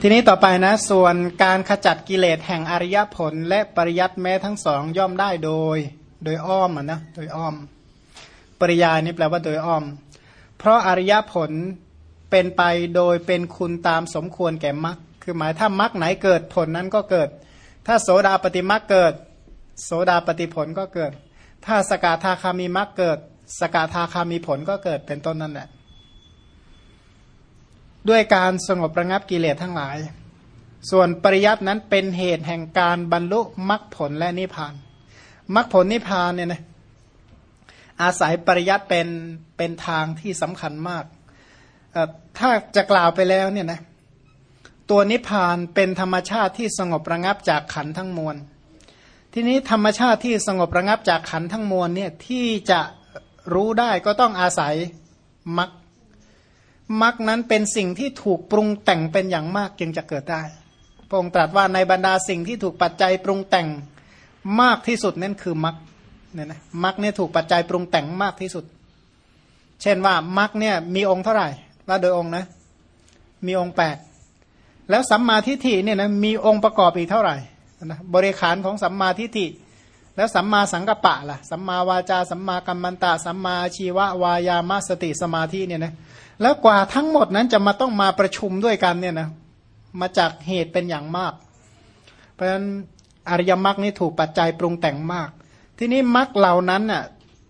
ทีนี้ต่อไปนะ ส่วนการขจัดกิเลสแห่งอริยผล และปริยัติแม้ทั้งสองย่อมได้โดย โดยอ้อมอะนะโดยอ้อม ปริยายนี่แปลว่าโดยอ้อม เพราะอริยผลเป็นไปโดยเป็นคุณตามสมควรแก่มรรคคือหมายถ้ามรรคไหนเกิดผลนั้นก็เกิด ถ้าโสดาปฏิมรรคเกิด โสดาปฏิผลก็เกิด ถ้าสกาทาคามีมรรคเกิด สกาทาคามีผลก็เกิดเป็นต้นนั่นแหละ ด้วยการสงบระงับกิเลสทั้งหลาย ส่วนปริยัตินั้นเป็นเหตุแห่งการบรรลุมรรคผลและนิพพานมรรคผลนิพพานเนี่ยนะอาศัยปริยัติเป็นเป็นทางที่สำคัญมาก ถ้าจะกล่าวไปแล้วเนี่ยนะตัวนิพพานเป็นธรรมชาติที่สงบระงับจากขันทั้งมวล ทีนี้ธรรมชาติที่สงบระงับจากขันทั้งมวลเนี่ยที่จะรู้ได้ก็ต้องอาศัยมรรค มรรคนั้นเป็นสิ่งที่ถูกปรุงแต่งเป็นอย่างมากจึงจะเกิดได้ พระองค์ตรัสว่าในบรรดาสิ่งที่ถูกปัจจัยปรุงแต่งมากที่สุดนั่นคือมรรคเนี่ยนะมรรคเนี่ยถูกปัจจัยปรุงแต่งมากที่สุด เช่นว่ามรรคเนี่ยมีองค์เท่าไหร่ว่าโดยองค์นะมีองค์แปดแล้วสัมมาทิฏฐิเนี่ยนะมีองค์ประกอบอีกเท่าไหร่นะบริขารของสัมมาทิฏฐิ แล้วสัมมาสังกัปปะล่ะสัมมาวาจาสัมมากัมมันตะ สัมมาชีวะวายามาสติสมาธิเนี่ยนะแล้วกว่าทั้งหมดนั้นจะมาต้องมาประชุมด้วยกันเนี่ยนะมาจากเหตุเป็นอย่างมาก เพราะฉะนั้นอริยมรรคนี้ถูกปัจจัยปรุงแต่งมาก ทีนี้มรรคเหล่านั้นน่ะ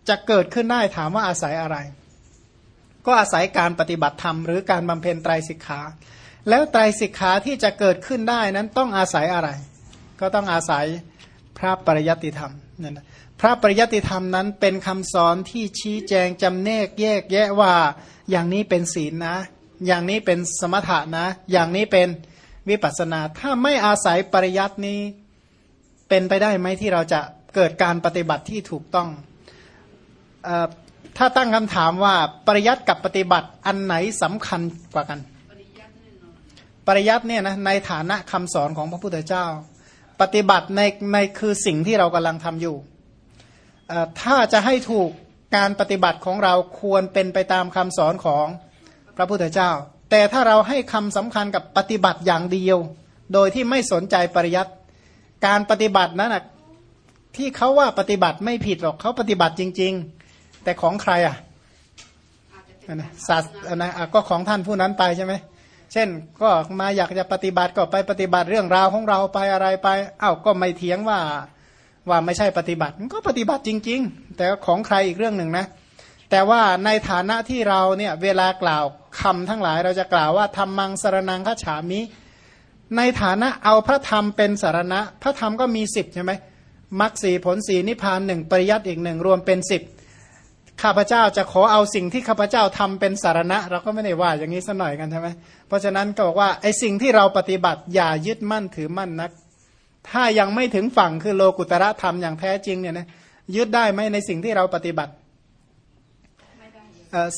จะเกิดขึ้นได้ถามว่าอาศัยอะไร ก็อาศัยการปฏิบัติธรรมหรือการบำเพ็ญไตรสิกขา แล้วไตรสิกขาที่จะเกิดขึ้นได้นั้นต้องอาศัยอะไร ก็ต้องอาศัย พระปริยัติธรรมนั่นพระปริยัติธรรมนั้นเป็นคำสอนที่ชี้แจงจำแนกแยกแยะว่าอย่างนี้เป็นศีลนะ อย่างนี้เป็นสมถะนะ อย่างนี้เป็นวิปัสนา ถ้าไม่อาศัยปริยัตินี้เป็นไปได้ไหมที่เราจะเกิดการปฏิบัติที่ถูกต้องอถ้าตั้งคำถามว่าปริยัติกับปฏิบัติอันไหนสำคัญกว่ากัน ปริยัติเนี่ยนะในฐานะคำสอนของพระพุทธเจ้า ปฏิบัติในในคือสิ่งที่เรากำลังทำอยู่ ถ้าจะให้ถูกการปฏิบัติของเราควรเป็นไปตามคำสอนของพระพุทธเจ้า แต่ถ้าเราให้คำสำคัญกับปฏิบัติอย่างเดียว โดยที่ไม่สนใจปริยัติการปฏิบัตินั้นนะที่เขาว่าปฏิบัติไม่ผิดหรอกเขาปฏิบัติจริง ๆ แต่ของใครอะนะศาสนะก็ของท่านผู้นั้นไปใช่ไหม เช่นก็มาอยากจะปฏิบัติก็ไปปฏิบัติเรื่องราวของเราไปอะไรไปอ้าวก็ไม่เถียงว่าว่าไม่ใช่ปฏิบัติก็ปฏิบัติจริง ๆ แต่ของใครอีกเรื่องหนึ่งนะแต่ว่าในฐานะที่เราเนี่ยเวลากล่าวคำทั้งหลายเราจะกล่าวว่าธรรมังสารนังฆฉามิ ในฐานะเอาพระธรรมเป็นสารณะ พระธรรมก็มีสิบใช่ไหมมรรคสีผลสีนิพพานหนึ่งปริยัติอีกหนึ่งรวมเป็นสิบ ข้าพเจ้าจะขอเอาสิ่งที่ข้าพเจ้าทำเป็นสารณะ เราก็ไม่ได้ว่าอย่างนี้สัหน่อยกันใช่ไหมเพราะฉะนั้นก็บอกว่าไอ้สิ่งที่เราปฏิบัติอย่ายึดมั่นถือมั่นนัก ถ้ายังไม่ถึงฝั่งคือโลกุตระธรรมอย่างแท้จริงเนี่ยนะยึดได้ไหมในสิ่งที่เราปฏิบัติ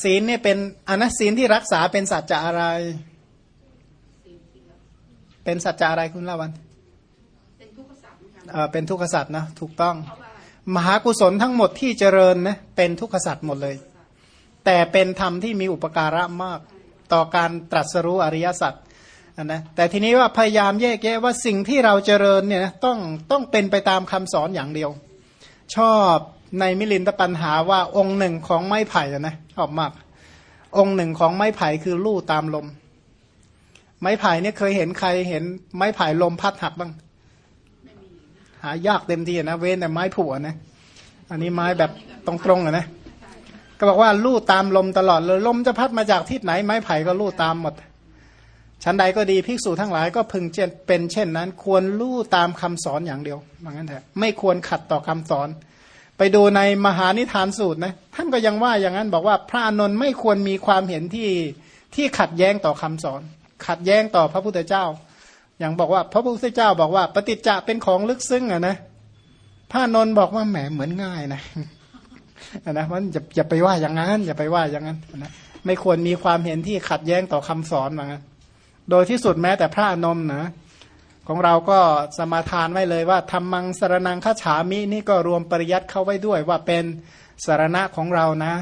ศีลเนี่ยเป็นอนัศีลที่รักษาเป็นสัจจะอะไร เป็นสัจจะอะไรคุณละวัน เป็นทุกขสัจเป็นทุกขสัจนะถูกต้อง มหากุศลทั้งหมดที่เจริญนะเป็นทุกขสัจหมดเลย แต่เป็นธรรมที่มีอุปการะมาก ต่อการตรัสรู้อริยสัจนะแต่ทีนี้ว่าพยายามแยกแยะว่าสิ่งที่เราเจริญเนี่ยต้องต้องเป็นไปตามคำสอนอย่างเดียว ชอบในมิลินตปัญหาว่าองค์หนึ่งของไม้ไผ่นะชอบมาก องค์หนึ่งของไม้ไผ่คือลู่ตามลม ไม้ไผ่เนี่ยเคยเห็นใครเห็นไม้ไผ่ลมพัดหักบ้าง หายากเต็มทีนะเว้นแต่ไม้ผัวนะอันนี้ไม้แบบตรงๆอะนะก็บอกว่าลู่ตามลมตลอดเลยลมจะพัดมาจากทิศไหนไม้ไผ่ก็ลู่ตามหมดชั้นใดก็ดีภิกษุทั้งหลายก็พึงเป็นเช่นนั้น ควรรู้ตามคำสอนอย่างเดียวว่างั้นเถอะไม่ควรขัดต่อคำสอน ไปดูในมหานิทานสูตรนะท่านก็ยังว่าอย่างนั้นบอกว่าพระอนุนไม่ควรมีความเห็นที่ที่ขัดแย้งต่อคำสอน ขัดแย้งต่อพระพุทธเจ้า อย่างบอกว่า พระพุทธเจ้าบอกว่า ปฏิจจะเป็นของลึกซึ้งอะนะพระนนท์บอกว่าแหมเหมือนง่ายนะนะมันอย่าอย่าไปว่าอย่างนั้นอย่าไปว่าอย่างนั้นนะไม่ควรมีความเห็นที่ขัดแย้งต่อคำสอนว่างั้นโดยที่สุดแม้แต่พระอนมนะของเราก็สมาทานไว้เลยว่าธรรมังสารนังฆฉามินี่ก็รวมปริยัติเข้าไว้ด้วยว่าเป็นสารณะของเรานะ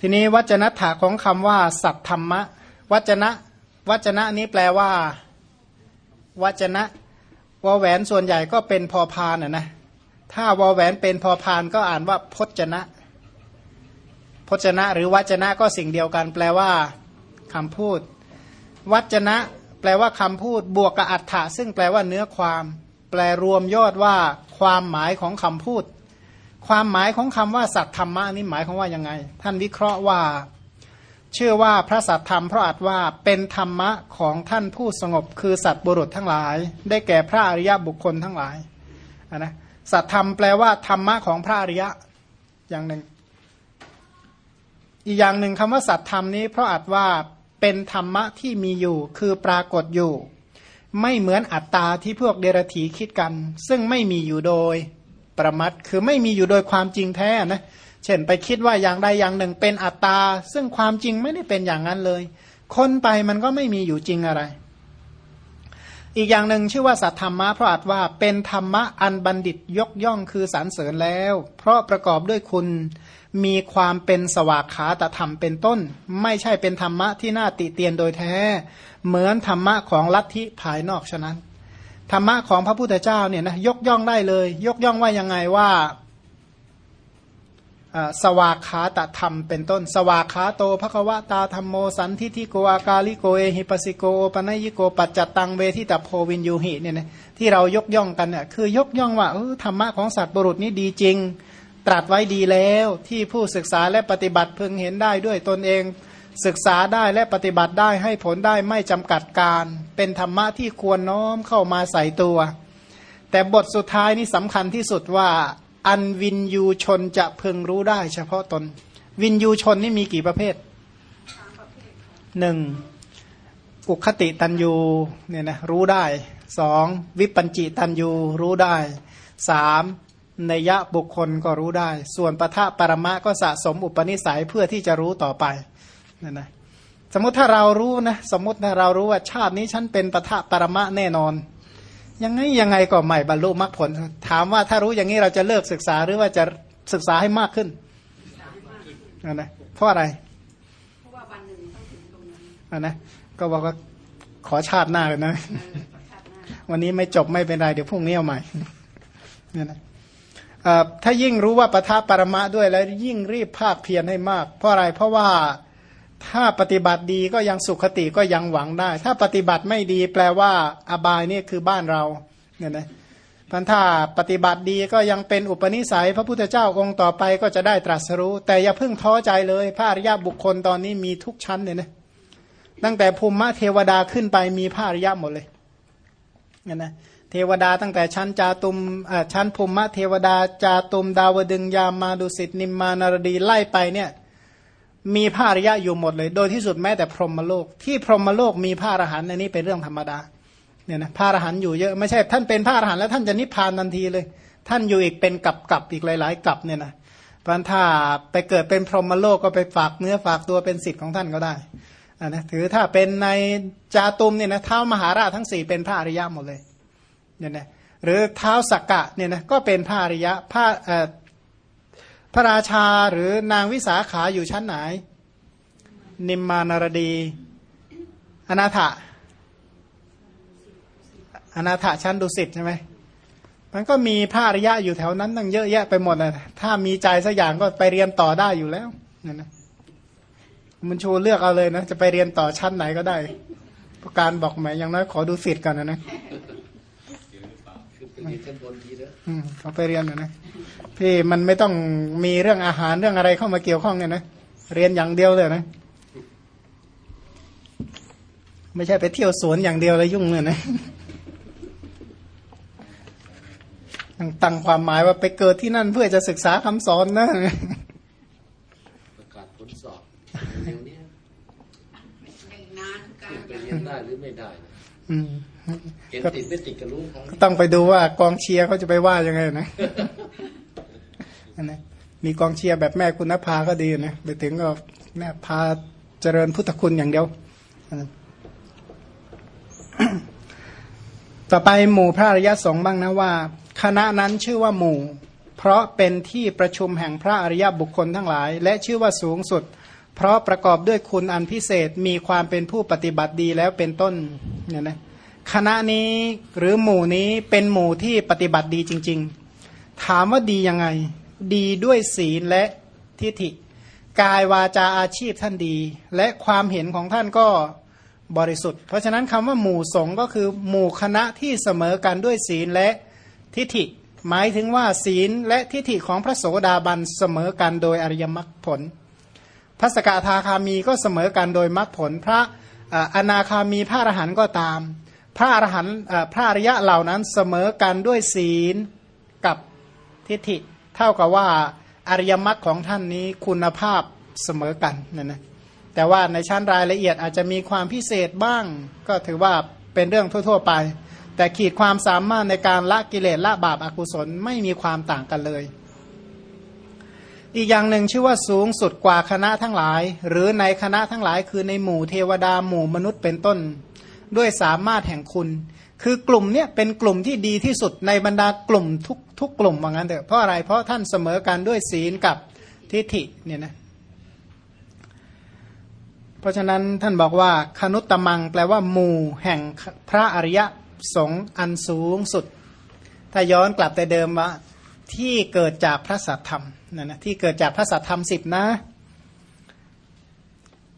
ทีนี้วัจนถาของคำว่าสัตธรรมะวัจนะวัจนะนี้แปลว่า วัจนะวแหวนส่วนใหญ่ก็เป็นพอพานอะนะถ้าวแหวนเป็นพอพานก็อ่านว่าพจนะ พจนะ หรือวัจนะก็สิ่งเดียวกัน แปลว่าคำพูด วัจนะ แปลว่าคำพูด บวกกับอัฏฐะซึ่งแปลว่าเนื้อความ แปลรวมยอดว่า ความหมายของคำพูด ความหมายของคำว่าสัตธรรมะนี่หมายของว่ายังไง ท่านวิเคราะห์ว่า เชื่อว่าพระสัตธรรมเพราะอัดว่าเป็นธรรมะของท่านผู้สงบ คือสัตบุรุษทั้งหลาย ได้แก่พระอริยบุคคลทั้งหลายนะสัตธรรมแปลว่าธรรมะของพระอริยะอย่างหนึ่ง อีกอย่างหนึ่งคำว่าสัตธรรมนี้ เพราะอัดว่าเป็นธรรมะที่มีอยู่คือปรากฏอยู่ ไม่เหมือนอัตตาที่พวกเดรธีคิดกัน ซึ่งไม่มีอยู่โดย ประมัดคือไม่มีอยู่โดยความจริงแท้นะเช่นไปคิดว่าอย่างใดอย่างหนึ่งเป็นอัตตา ซึ่งความจริงไม่ได้เป็นอย่างนั้นเลย คนไปมันก็ไม่มีอยู่จริงอะไร อีกอย่างหนึ่งชื่อว่าสัทธรรมะเพราะอาจว่าเป็นธรรมะอันบัณฑิตยกย่องคือสรรเสริญแล้ว เพราะประกอบด้วยคุณมีความเป็นสวากขาตธรรมเป็นต้น ไม่ใช่เป็นธรรมะที่น่าติเตียนโดยแท้ เหมือนธรรมะของลัทธิภายนอกฉะนั้น ธรรมะของพระพุทธเจ้าเนี่ยนะยกย่องได้เลย ยกย่องว่ายังไงว่าสวากขาตธรรมเป็นต้น สวากขาโตภควตาธรรมโมสันทิทิโกอากาลิโกเอหิปัสิโกปนยิโกปัจจตังเวทิตาโพวินยูหิเนี่ยนะที่เรายกย่องกันเนี่ยคือยกย่องว่าเออธรรมะของสัตว์บุรุษนี้ดีจริง ตรัสไว้ดีแล้วที่ผู้ศึกษาและปฏิบัติพึงเห็นได้ด้วยตนเอง ศึกษาได้และปฏิบัติได้ให้ผลได้ไม่จำกัดการ เป็นธรรมะที่ควรน้อมเข้ามาใส่ตัว แต่บทสุดท้ายนี้สำคัญที่สุดว่า อันวินยูชนจะพึงรู้ได้เฉพาะตน วินยูชนนี่มีกี่ประเภทหนึ่งอุคติตันยูเนี่ยนะรู้ได้สองวิปัญจิตันยูรู้ได้สามนยะบุคคลก็รู้ได้ ส่วนปะทะปรมะก็สะสมอุปนิสัยเพื่อที่จะรู้ต่อไป นั่นนะสมมติถ้าเรารู้นะสมมติถ้าเรารู้ว่าชาตินี้ฉันเป็นปะทะปรมะแน่นอน ยังไงยังไงก็ไม่บรรลุมรรคผล ถามว่าถ้ารู้อย่างนี้เราจะเลิกศึกษาหรือว่าจะศึกษาให้มากขึ้นนั่นนะเพราะอะไรเพราะว่าวันหนึ่งต้องถึงตรงนั้นนะก็บอกว่าขอชาติหน้าเลยนะ วันนี้ไม่จบไม่เป็นไรเดี๋ยวพรุ่งนี้เอาใหม่เนี่ยนะถ้ายิ่งรู้ว่าปทัปรมะด้วยแล้วยิ่งรีบภาคเพียรให้มาก เพราะอะไรเพราะว่า ถ้าปฏิบัติดีก็ยังสุขติก็ยังหวังได้ ถ้าปฏิบัติไม่ดีแปลว่า อบายนี่คือบ้านเราเนี่ยนะพันถ้าปฏิบัติดีก็ยังเป็นอุปนิสัย พระพุทธเจ้าองค์ต่อไปก็จะได้ตรัสรู้ แต่อย่าเพิ่งท้อใจเลย พระอริยบุคคลตอนนี้มีทุกชั้นเนี่ยนะตั้งแต่ภูมิเทวดาขึ้นไปมีพระอริยหมดเลยเนี่ยนะเทวดาตั้งแต่ชั้นจาตุมชั้นภูมิเทวดาจาตุมดาวดึงยามาดุสิตนิมมานารดีไล่ไปเนี่ย มีพระอริยะอยู่หมดเลย โดยที่สุดแม้แต่พรหมโลก ที่พรหมโลกมีพระอรหันต์ในนี้เป็นเรื่องธรรมดาเนี่ยนะพระอรหันต์อยู่เยอะไม่ใช่ท่านเป็นพระอรหันต์แล้วท่านจะนิพพานทันทีเลย ท่านอยู่อีกเป็นกับกับอีกหลาย ๆกับเนี่ยนะพันถ้าไปเกิดเป็นพรหมโลกก็ไปฝากเนื้อฝากตัวเป็นสิทธิ์ของท่านก็ได้อ่านะถือถ้าเป็นในจาตุมเนี่ยนะเท้ามหาราชทั้งสี่เป็นพระอริยะหมดเลยเนี่ยนะหรือเท้าสักกะเนี่ยนะก็เป็นพระอริยะพระ พระราชาหรือนางวิสาขาอยู่ชั้นไหน นิมมานารดี อนาถะอนาถะชั้นดุสิตใช่ไหมมันก็มีพระอริยะอยู่แถวนั้นตั้งเยอะแยะไปหมดนะถ้ามีใจสักอย่างก็ไปเรียนต่อได้อยู่แล้วนี่นะมันชูเลือกเอาเลยนะ จะไปเรียนต่อชั้นไหนก็ได้ ประการบอกหมอย่างน้อยขอดูสิทธิ์กันนะนะอืมเขาไปเรียนนะนะ พี่มันไม่ต้องมีเรื่องอาหารเรื่องอะไรเข้ามาเกี่ยวข้องเนี่ยนะเรียนอย่างเดียวเลยนะ ไม่ใช่ไปเที่ยวสวนอย่างเดียวแล้วยุ่งเลยนะตั้งความหมายว่าไปเกิดที่นั่นเพื่อจะศึกษาคำสอนนะประกาศผลสอบเร็วนี้นานการเรียนได้หรือไม่ได้อืมเห็นติดไม่ติดก็รู้ครับต้องไปดูว่ากองเชียร์เขาจะไปว่ายังไงนะ นะมีกองเชียร์แบบแม่คุณนภาก็ดีนะไปถึงก็แม่พาเจริญพุทธคุณอย่างเดียวต่อไปหมู่พระอริยสงฆ์บ้างนะว่า คณะนั้นชื่อว่าหมู่ เพราะเป็นที่ประชุมแห่งพระอริยบุคคลทั้งหลาย และชื่อว่าสูงสุด เพราะประกอบด้วยคุณอันพิเศษมีความเป็นผู้ปฏิบัติดีแล้วเป็นต้นเนี่ยนะคณะนี้หรือหมู่นี้เป็นหมู่ที่ปฏิบัติดีจริง ๆ ถามว่าดียังไง ดีด้วยศีลและทิฏฐิ กายวาจาอาชีพท่านดี และความเห็นของท่านก็บริสุทธิ์ เพราะฉะนั้นคำว่าหมู่สงก็คือหมู่คณะที่เสมอกันด้วยศีลและทิฏฐิ หมายถึงว่าศีลและทิฏฐิของพระโสดาบันเสมอกันโดยอริยมรรคผลพระสกทาคามีก็เสมอกันโดยมรรคผล พระอนาคามีพระอรหันต์ก็ตาม พระอรหันต์พระอริยะเหล่านั้นเสมอกันด้วยศีลกับทิฏฐิ เท่ากับว่าอริยมรรคของท่านนี้คุณภาพเสมอกันนั่นนะแต่ว่าในชั้นรายละเอียดอาจจะมีความพิเศษบ้าง ก็ถือว่าเป็นเรื่องทั่ว ๆ ไป แต่ขีดความสามารถในการละกิเลสละบาปอากุศลไม่มีความต่างกันเลย อีกอย่างหนึ่งชื่อว่าสูงสุดกว่าคณะทั้งหลาย หรือในคณะทั้งหลายคือในหมู่เทวดาหมู่มนุษย์เป็นต้น ด้วยสามารถแห่งคุณ คือกลุ่มเนี้ยเป็นกลุ่มที่ดีที่สุดในบรรดากลุ่มทุกทุกกลุ่มว่างั้นเถอะเพราะอะไรเพราะท่านเสมอกันด้วยศีลกับทิฏฐิเนี่ยนะเพราะฉะนั้นท่านบอกว่าคนุตตมังแปลว่าหมู่แห่งพระอริยสงฆ์อันสูงสุด ถ้าย้อนกลับแต่เดิมว่าที่เกิดจากพระสัทธรรมนั่นนะที่เกิดจากพระสัทธรรมสิบนะ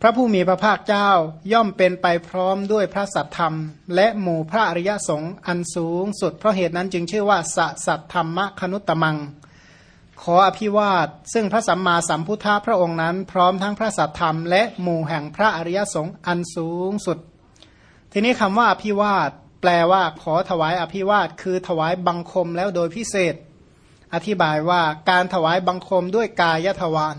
พระผู้มีพระภาคเจ้าย่อมเป็นไปพร้อมด้วยพระสัทธรรม และหมู่พระอริยสงฆ์อันสูงสุด เพราะเหตุนั้นจึงชื่อว่าสสัทธรรมคนุตตมัง ขออภิวาท ซึ่งพระสัมมาสัมพุทธะพระองค์นั้น พร้อมทั้งพระสัทธรรมและหมู่แห่งพระอริยสงฆ์อันสูงสุด ทีนี้คำว่าอภิวาท แปลว่าขอถวายอภิวาท คือถวายบังคมแล้วโดยพิเศษ อธิบายว่าการถวายบังคมด้วยกายทวาร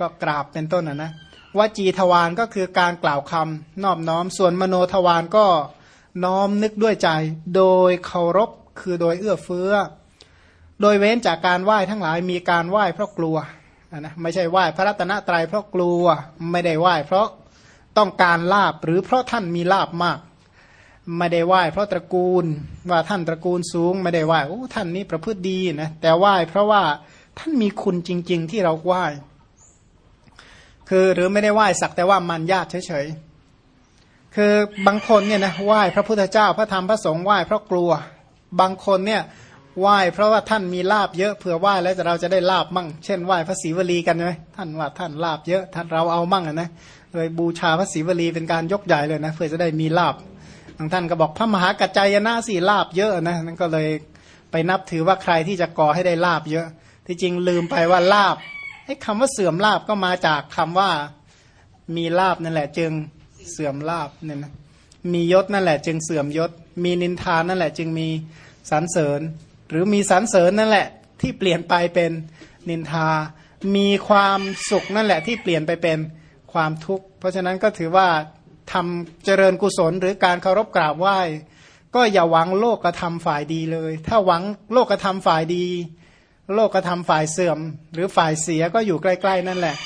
ก็กราบเป็นต้นนะนะ วจีทวารก็คือการกล่าวคำนอบน้อม ส่วนมโนทวารก็น้อมนึกด้วยใจ โดยเคารพคือโดยเอื้อเฟื้อ โดยเว้นจากการไหว้ทั้งหลายมีการไหว้เพราะกลัวนะไม่ใช่ไหว้พระรัตนตรัยเพราะกลัวไม่ได้ไหว้เพราะต้องการลาบหรือเพราะท่านมีลาบมาก ไม่ได้ไหว้เพราะตระกูลว่าท่านตระกูลสูง ไม่ได้ไหว้โอ้ท่านนี้ประพฤติดีนะแต่ไหว้เพราะว่าท่านมีคุณจริง ๆ ที่เราไหว้ คือหรือไม่ได้ไหว้สักแต่ว่ามันญาติเฉยๆ คือบางคนเนี่ยนะไหว้พระพุทธเจ้าพระธรรมพระสงฆ์ไหว้เพราะกลัว บางคนเนี่ยไหว้เพราะว่าท่านมีลาบเยอะเผื่อไหว้แล้วเราจะได้ลาบมั่ง เช่นไหว้พระศรีวลีกันไหมท่านว่าท่านลาบเยอะท่านเราเอามั่งนะเลยบูชาพระศรีวลีเป็นการยกใหญ่เลยนะเพื่อจะได้มีลาบบางท่านก็บอกพระมหากัจจายนะสี่ลาบเยอะนะนั่นก็เลยไปนับถือว่าใครที่จะก่อให้ได้ลาบเยอะ ที่จริงลืมไปว่าลาบ คำว่าเสื่อมลาบก็มาจากคำว่ามีลาบนั่นแหละ จึงเสื่อมลาบเนี่ยนะมียศนั่นแหละ จึงเสื่อมยศ มีนินทานนั่นแหละ จึงมีสรรเสริญ หรือมีสรรเสริญนั่นแหละ ที่เปลี่ยนไปเป็นนินทา มีความสุขนั่นแหละ ที่เปลี่ยนไปเป็นความทุกข์ เพราะฉะนั้นก็ถือว่าทำเจริญกุศลหรือการเคารพกราบไหว้ ก็อย่าหวังโลกกระทำฝ่ายดีเลย ถ้าหวังโลกกระทำฝ่ายดี โลกกระทำฝ่ายเสื่อม หรือฝ่ายเสียก็อยู่ใกล้ ๆ นั่นแหละ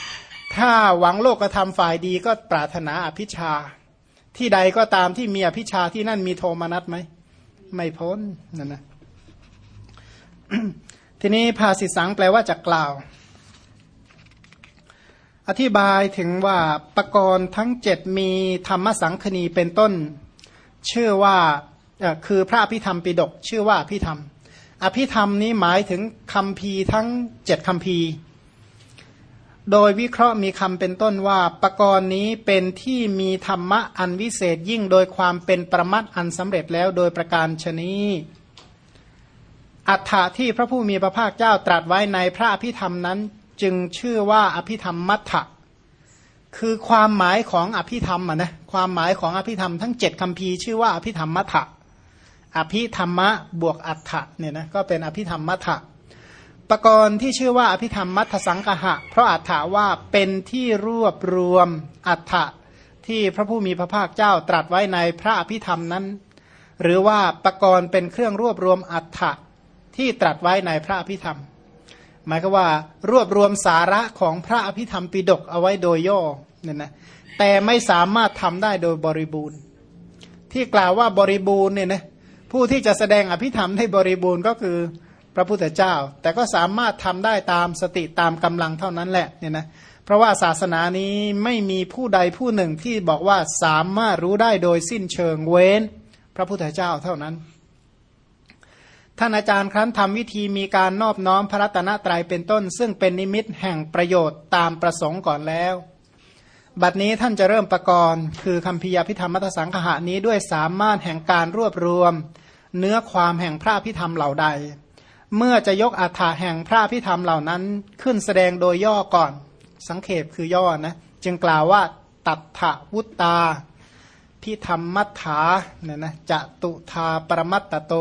ถ้าหวังโลกกระทำฝ่ายดีก็ปรารถนาอภิชา ที่ใดก็ตามที่มีอภิชาที่นั่นมีโทมนัสไหม ไม่พ้นนั่นนะทีนี้ภาสิตสังแปลว่าจะกล่าว อธิบายถึงว่าปกรณ์ทั้งเจ็ดมีธรรมสังคณีเป็นต้น ชื่อว่าคือพระอภิธรรมปิดกชื่อว่าอภิธรรม อภิธรรมนี้หมายถึงคำพีทั้งเจ็ดคำพีโดยวิเคราะห์มีคำเป็นต้นว่าปกรณ์นี้เป็นที่มีธรรมะอันวิเศษยิ่งโดยความเป็นประมัดอันสำเร็จแล้วโดยประการชนีอัฏฐะที่พระผู้มีพระภาคเจ้าตรัสไว้ในพระอภิธรรมนั้น จึงชื่อว่าอภิธรรมมัทธะคือความหมายของอภิธรรมนะความหมายของอภิธรรมทั้งเจ็ดคำพีชื่อว่าอภิธรรมมัทธะ อภิธรรมะบวกอัฏฐะเนี่ยนะก็เป็นอภิธรรมมัทธะปกรณ์ที่ชื่อว่าอภิธรรมมัทสังกหะ เพราะอัฏฐาว่าเป็นที่รวบรวมอัฏฐะที่พระผู้มีพระภาคเจ้าตรัสไว้ในพระอภิธรรมนั้น หรือว่าปกรณ์เป็นเครื่องรวบรวมอัฏฐะที่ตรัสไว้ในพระอภิธรรม หมายก็ว่ารวบรวมสาระของพระอภิธรรมปิดกเอาไว้โดยย่อเนี่ยนะแต่ไม่สามารถทำได้โดยบริบูรณ์ ที่กล่าวว่าบริบูรณ์เนี่ยนะ ผู้ที่จะแสดงอภิธรรมให้บริบูรณ์ก็คือพระพุทธเจ้า แต่ก็สามารถทำได้ตามสติตามกำลังเท่านั้นแหละเนี่ยนะเพราะว่าศาสนานี้ไม่มีผู้ใดผู้หนึ่งที่บอกว่าสามารถรู้ได้โดยสิ้นเชิงเว้น พระพุทธเจ้าเท่านั้น ท่านอาจารย์ครั้นทำวิธีมีการนอบน้อมพระรัตนตรัยเป็นต้น ซึ่งเป็นนิมิตแห่งประโยชน์ตามประสงค์ก่อนแล้ว บัดนี้ท่านจะเริ่มประกรณ์คือคำพิยาพิธรรมมัทสังหะนี้ด้วยสามารถแห่งการรวบรวม เนื้อความแห่งพระพิธรรมเหล่าใด เมื่อจะยกอัฏฐาแห่งพระพิธรรมเหล่านั้นขึ้นแสดงโดยย่อก่อน สังเขปคือย่อนะจึงกล่าวว่าตัทธวุตตาพิธรรมมัทธาเนี่ยนะจะตุธาปรมัตตโต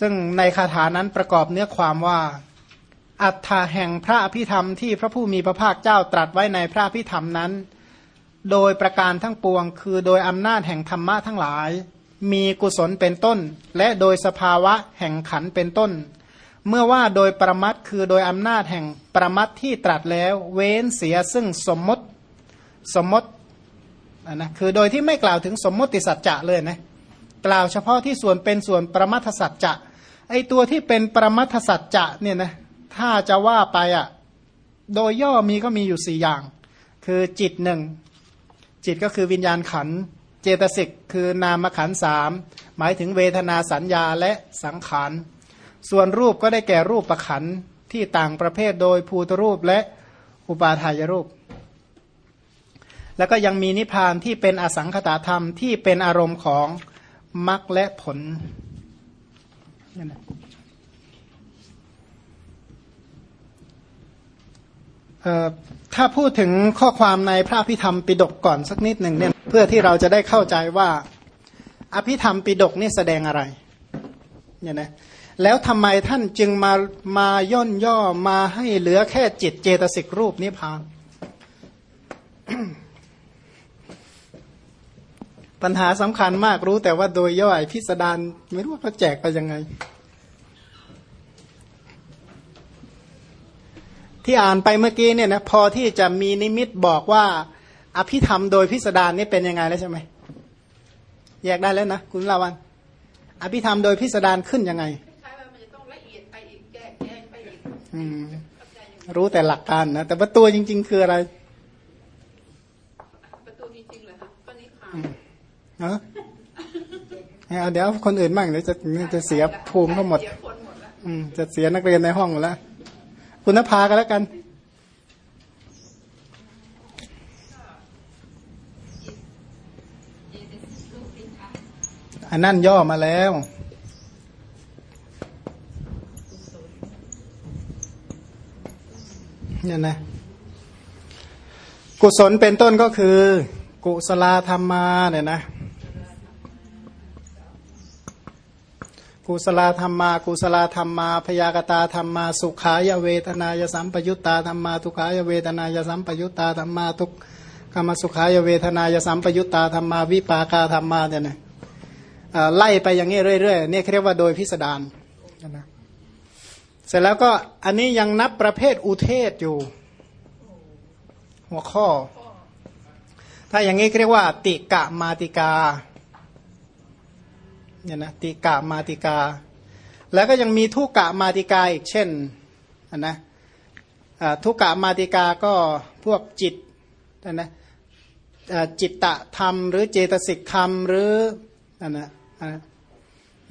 ซึ่งในคาถานั้นประกอบเนื้อความว่า อัฏฐาแห่งพระพิธรรมที่พระผู้มีพระภาคเจ้าตรัสไว้ในพระพิธรรมนั้น โดยประการทั้งปวง คือโดยอำนาจแห่งธรรมะทั้งหลาย มีกุศลเป็นต้น และโดยสภาวะแห่งขันเป็นต้น เมื่อว่าโดยประมัดคือโดยอำนาจแห่งประมัดที่ตรัสแล้ว เว้นเสียซึ่งสมมติสมมตินะคือโดยที่ไม่กล่าวถึงสมมติสัจจะเลยนะกล่าวเฉพาะที่ส่วนเป็นส่วนประมัทสัจจะไอตัวที่เป็นประมัทสัจจะเนี่ยนะ ถ้าจะว่าไปอะโดยย่อมีก็มีอยู่สี่อย่าง คือจิตหนึ่งจิตก็คือวิญญาณขันเจตสิกคือนามขันสามหมายถึงเวทนาสัญญาและสังขารส่วนรูปก็ได้แก่รูปประขันที่ต่างประเภทโดยภูตรูปและอุปาทายรูป แล้วก็ยังมีนิพพานที่เป็นอสังขตาธรรมที่เป็นอารมณ์ของมรรคและผล ถ้าพูดถึงข้อความในพระพิธรรมปิดกก่อนสักนิดหนึ่งเนี่ยเพื่อที่เราจะได้เข้าใจว่าอภิธรรมปิดกนี่แสดงอะไรเนี่ยนะแล้วทำไมท่านจึงมามาย่นย่อมาให้เหลือแค่จิตเจตสิกรูปนิพพานปัญหาสำคัญมากรู้แต่ว่าโดยย่อยพิสดารไม่รู้ว่าเขาแจกไปยังไง ที่อ่านไปเมื่อกี้เนี่ยนะพอที่จะมีนิมิตบอกว่า อภิธรรมโดยพิสดารนี่เป็นยังไงแล้วใช่ไหมแยกได้แล้วนะคุณลาวัน อภิธรรมโดยพิสดารขึ้นยังไงรู้แต่หลักการนะแต่ว่าตัวจริง ๆ คืออะไรประตูจริงๆเหรอคะก็นิพพานเดี๋ยวคนอื่นบ้างเดี๋ยวจะจะเสียภูมิทั้งหมด อืมจะเสียนักเรียนในห้องหมดแล้ว คุณนภากันแล้วกันอันนั่นย่อมาแล้ว เนี่ยนะ กุศลเป็นต้นก็คือ กุศลธรรมาเนี่ยนะ กุศลธรรมา กุศลธรรมา พยากตาธรรมา สุขายเวทนายสัมปยุตตาธรรมา ทุขายเวทนายสัมปยุตตาธรรมา ทุกกรรมสุขายเวทนายสัมปยุตตาธรรมา วิปากาธรรมาเนี่ยนะไล่ไปอย่างนี้เรื่อยๆเนี่ยเรียกว่าโดยพิสดารนะเสร็จแล้วก็อันนี้ยังนับประเภทอุเทศอยู่ หัวข้อ ถ้าอย่างนี้เรียกว่า ติกะมาติกา เนี่ยนะติกะมาติกา แล้วก็ยังมีทุกกะมาติกาอีกเช่นนนะทุกกะมาติกาก็พวกจิตนะจิตตะธรรม หรือเจตสิกธรรมหรือนนะ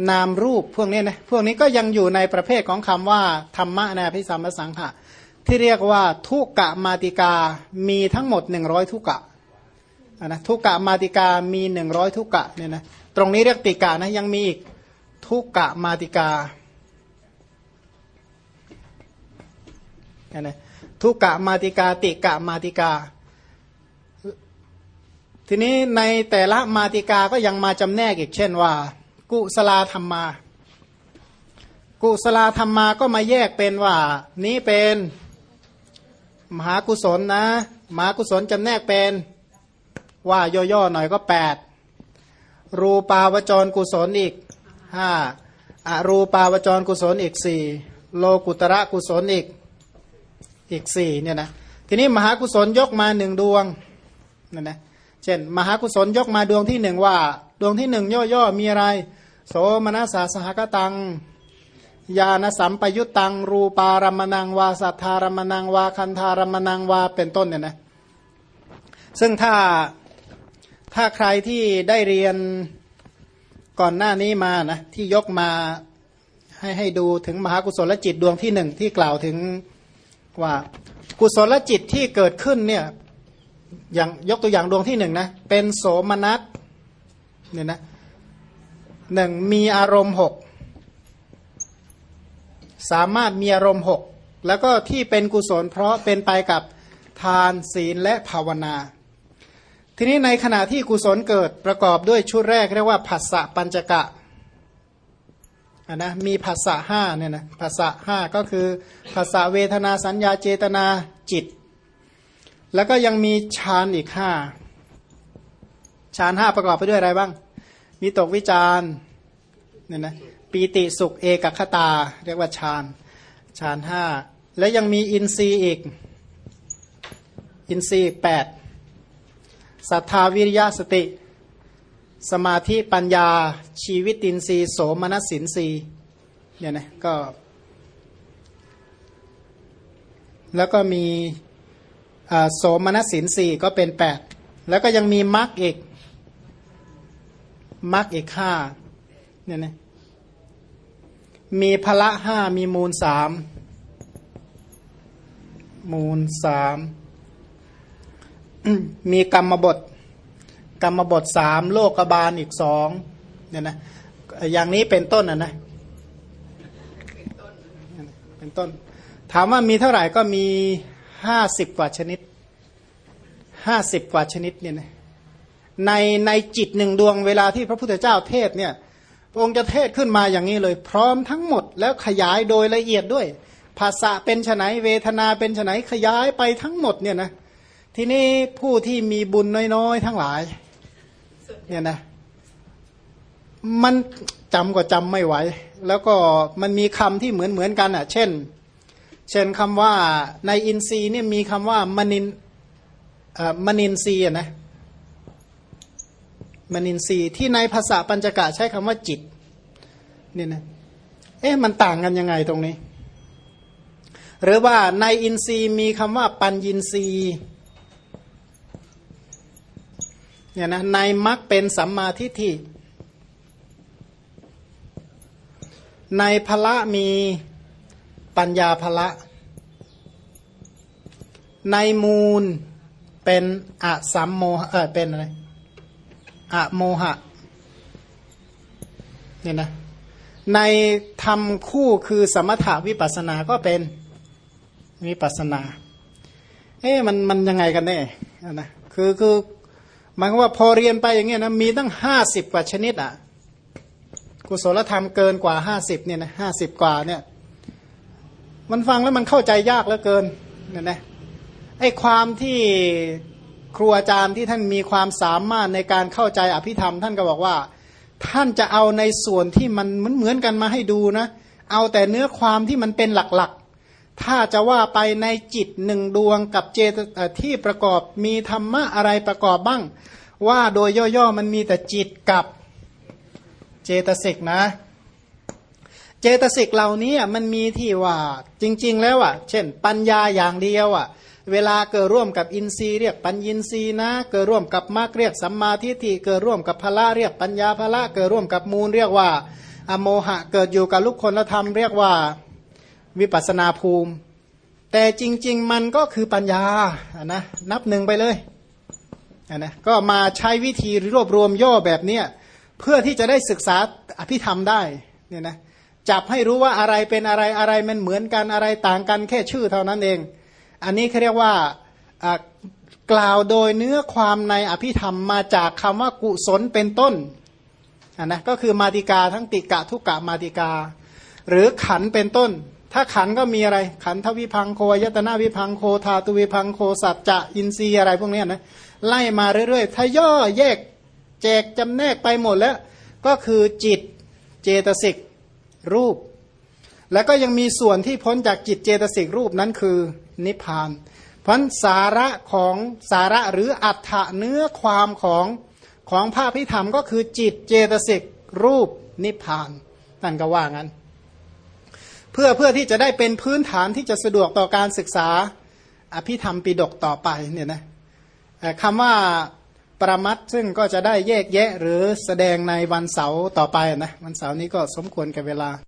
นามรูปพวกนี้นะพวกนี้ก็ยังอยู่ในประเภทของคำว่า ธรรมะนะพิสัมสังหะที่เรียกว่าทุกกะมาติกามีทั้งหมดหนึ่งร้อยทุกกะนะทุกกะมาติกามีหนึ่งร้อยทุกกะเนี่ยนะ ตรงนี้เรียกติกะนะยังมีอีกทุกกะมาติกานะทุกกะมาติกา ติกะมาติกา ทีนี้ในแต่ละมาติกาก็ยังมาจำแนกอีกเช่นว่า กุศลาธรรมา กุศลาธรรมาก็มาแยกเป็นว่า นี้เป็นมหากุศลนะ มหากุศลจำแนกเป็นว่าย่อๆหน่อยก็แปด รูปาวจรกุศลอีกห้าอรูปาวจรกุศลอีกสี่โลกุตระกุศลอีกอีกสี่เนี่ยนะทีนี้มหากุศลยกมาหนึ่งดวงนั่นนะเช่น มหากุศลยกมาดวงที่หนึ่งว่า ดวงที่หนึ่งย่อๆมีอะไร โสมนัสสาสหกตังญาณสัมปยุตตัง รูปารมณังวาสัทธารมณังวาคันธารมณังวาเป็นต้นเนี่ยนะซึ่งถ้า ถ้าใครที่ได้เรียนก่อนหน้านี้มานะที่ยกมาให้ให้ดูถึงมหากุศลจิตดวงที่หนึ่งที่กล่าวถึงว่ากุศลจิตที่เกิดขึ้นเนี่ยอย่างยกตัวอย่างดวงที่หนึ่งนะเป็นโสมนัสเนี่ยนะหนึ่งมีอารมณ์หกสามารถมีอารมณ์หกแล้วก็ที่เป็นกุศลเพราะเป็นไปกับทานศีลและภาวนา ทีนี้ในขณะที่กุศลเกิดประกอบด้วยชุดแรกเรียกว่าผัสสะปัญจกะนะมีภาษาห้าเนี่ยนะภาษาห้าก็คือภาษาเวทนาสัญญาเจตนาจิต แล้วก็ยังมีฌานอีกห้าฌานห้าประกอบไปด้วยอะไรบ้าง มีตกวิจารเนี่ยนะปีติสุขเอกคตา เรียกว่าฌานฌานห้าแล้วยังมีอินทรีย์อีก อินทรีย์แปด ศรัทธาวิริยะสติ สมาธิปัญญา ชีวิตินทรีย์โสมนัสสินทรีย์เนี่ยนะก็ แล้วก็มีโสมนัสสินทรีย์ก็เป็นแปดแล้วก็ยังมีมรรคอีกมรรคอีกห้าเนี่ยนะมีพละห้ามีมูลสามมูลสาม มีกรรมบท กรรมบทสามโลกบาลอีกสองเนี่ยนะอย่างนี้เป็นต้นอะนะเป็นต้น ถามว่ามีเท่าไหร่ก็มีห้าสิบกว่าชนิดห้าสิบกว่าชนิดเนี่ยนะในในจิตหนึ่งดวงเวลาที่พระพุทธเจ้าเทศเนี่ยพระองค์จะเทศขึ้นมาอย่างนี้เลย พร้อมทั้งหมดแล้วขยายโดยละเอียดด้วย ภาษาเป็นไนเวทนาเป็นไนขยายไปทั้งหมดเนี่ยนะ ทีนี้ผู้ที่มีบุญน้อยๆ ทั้งหลายเนี่ยนะมันจำก็จำไม่ไหว แล้วก็มันมีคำที่เหมือนเหมือนกันอะ เช่น เช่นคำว่าในอินทรีย์เนี่ยมีคำว่ามนินมนินทรีย์นะมนินทรีย์ที่ในภาษาปัญจกะใช้คำว่าจิตเนี่ยนะเอ๊ะมันต่างกันยังไงตรงนี้ หรือว่าในอินทรีย์มีคำว่าปัญญินทรีย์ เนี่ยนะในมรรคเป็นสัมมาทิฏฐิ ในพละมีปัญญาพละ ในมูลเป็นอะสัมโมเออเป็นอะไรอะโมหะเนี่ยนะในทำคู่คือสมถาวิปัสนาก็เป็นวิปัสนา เอ๊ะมันมันยังไงกันแน่นะคือคือ หมายความว่าพอเรียนไปอย่างเงี้ยนะมีตั้งห้าสิบกว่าชนิดอะกุศลธรรมเกินกว่าห้าสิบเนี่ยนะห้าสิบกว่าเนี่ย มันฟังแล้วมันเข้าใจยากเหลือเกินเนี่ยนะไอ้ความที่ครูอาจารย์ที่ท่านมีความสามารถในการเข้าใจอภิธรรม ท่านก็บอกว่า ท่านจะเอาในส่วนที่มันเหมือนเหมือนกันมาให้ดูนะ เอาแต่เนื้อความที่มันเป็นหลัก ถ้าจะว่าไปในจิตหนึ่งดวงกับเจตที่ประกอบมีธรรมะอะไรประกอบบ้าง ว่าโดยย่อๆมันมีแต่จิตกับเจตสิกนะ เจตสิกเหล่านี้มันมีที่ว่าจริง ๆ แล้วอะ เช่น ปัญญาอย่างเดียวอะ เวลาเกิดร่วมกับอินทรีย์เรียกปัญญินทรีย์นะ เกิดร่วมกับมรรคเรียกสัมมาทิฏฐิเกิดร่วมกับพละเรียกปัญญาพละเกิดร่วมกับมูลเรียกว่า อโมหะเกิดอยู่กับลุกคนธรรมเรียกว่า วิปัสนาภูมิ แต่จริง ๆ มันก็คือปัญญานะนับหนึ่งไปเลยนะก็มาใช้วิธีรวบรวมย่อแบบเนี้ยเพื่อที่จะได้ศึกษาอภิธรรมได้เนี่ยนะจับให้รู้ว่าอะไรเป็นอะไรอะไรมันเหมือนกันอะไรต่างกันแค่ชื่อเท่านั้นเอง อันนี้เขาเรียกว่ากล่าวโดยเนื้อความในอภิธรรมมาจากคำว่ากุศลเป็นต้นนะก็คือมาติกาทั้งติกะทุกกะมาติกา หรือขันเป็นต้น ถ้าขันก็มีอะไร ขันทวิพังโคยตนาวิพังโคธาตุวิพังโคสัจจะอินทรีย์อะไรพวกนี้นะไล่มาเรื่อยๆ ถ้าย่อแยกแจกจำแนกไปหมดแล้ว ก็คือจิตเจตสิกรูป แล้วก็ยังมีส่วนที่พ้นจากจิตเจตสิกรูปนั้นคือนิพพาน เพราะสาระของสาระหรืออัฏฐเนื้อความของของภาพพิธรรมก็คือจิตเจตสิกรูปนิพพานท่านก็ว่างั้น เพื่อเพื่อที่จะได้เป็นพื้นฐานที่จะสะดวกต่อการศึกษาอภิธรรมปีดกต่อไปเนี่ยนะคำว่าประมัดซึ่งก็จะได้แยกแยะหรือแสดงในวันเสาร์ต่อไปนะวันเสาร์นี้ก็สมควรกับเวลา